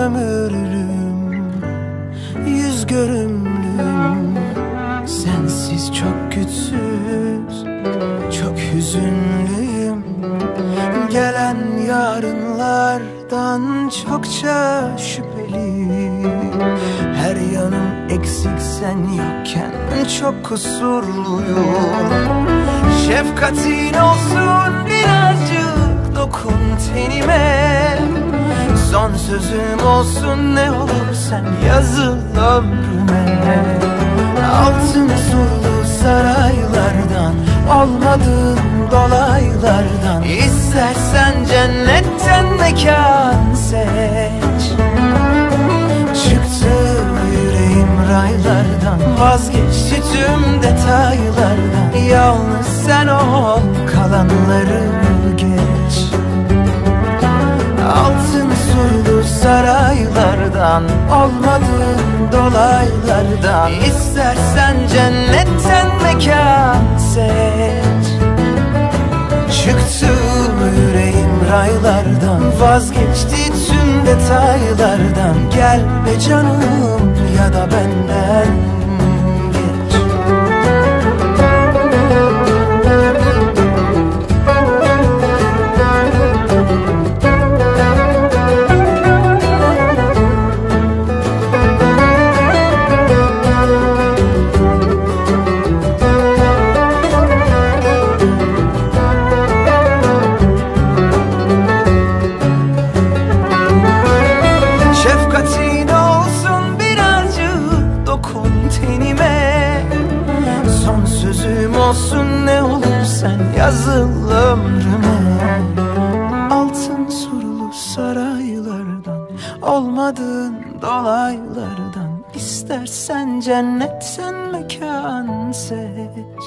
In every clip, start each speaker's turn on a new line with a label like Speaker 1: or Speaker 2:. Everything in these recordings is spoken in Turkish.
Speaker 1: ömürlüm Yüz görümlüm. Sensiz çok güçsüz Çok hüzünlüyüm. Gelen yarınlardan çokça şüpheli Her yanım eksik sen yokken çok kusurluyum. Şefkatin olsun birazcık dokun tenime Son sözüm olsun ne olur sen yazıl ömrüme Altın surlu saraylardan Olmadığın dolaylardan. İstersen cennetten mekan seç. Çıktı yüreğim raylardan Vazgeçti tüm detaylardan. Yalnız sen ol kalanları saraylardan Olmadığın dolaylardan İstersen cennetten mekan seç. Çıktı yüreğim raylardan Vazgeçti tüm detaylardan. Gel be canım ya da benden olsun ne olur sen yazıl ömrüme. Altın surlu saraylardan Olmadığın dolaylardan İstersen cennetten mekan seç.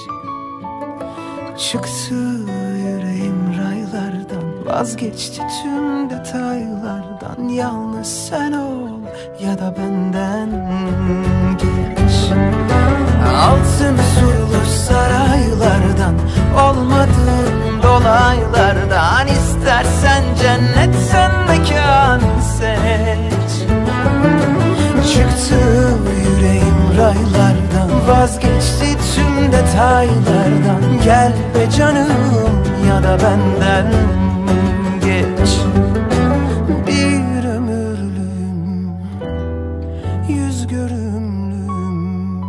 Speaker 1: Çıktı yüreğim raylardan Vazgeçti tüm detaylardan. Yalnız sen ol ya da benden geç. Altın surlu saraylardan Vazgeçti tüm detaylardan Gel be canım ya da benden geç Bir ömürlüm Yüz görümlüm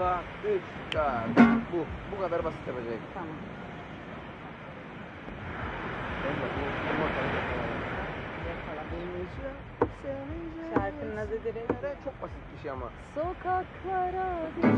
Speaker 2: Bak, üç, dört. Bu, bu kadar basit yapacak.
Speaker 3: Tamam.
Speaker 2: Emre, bu,
Speaker 3: adı direkt.
Speaker 2: Çok basit bir şey ama.
Speaker 3: Sokaklara düşecek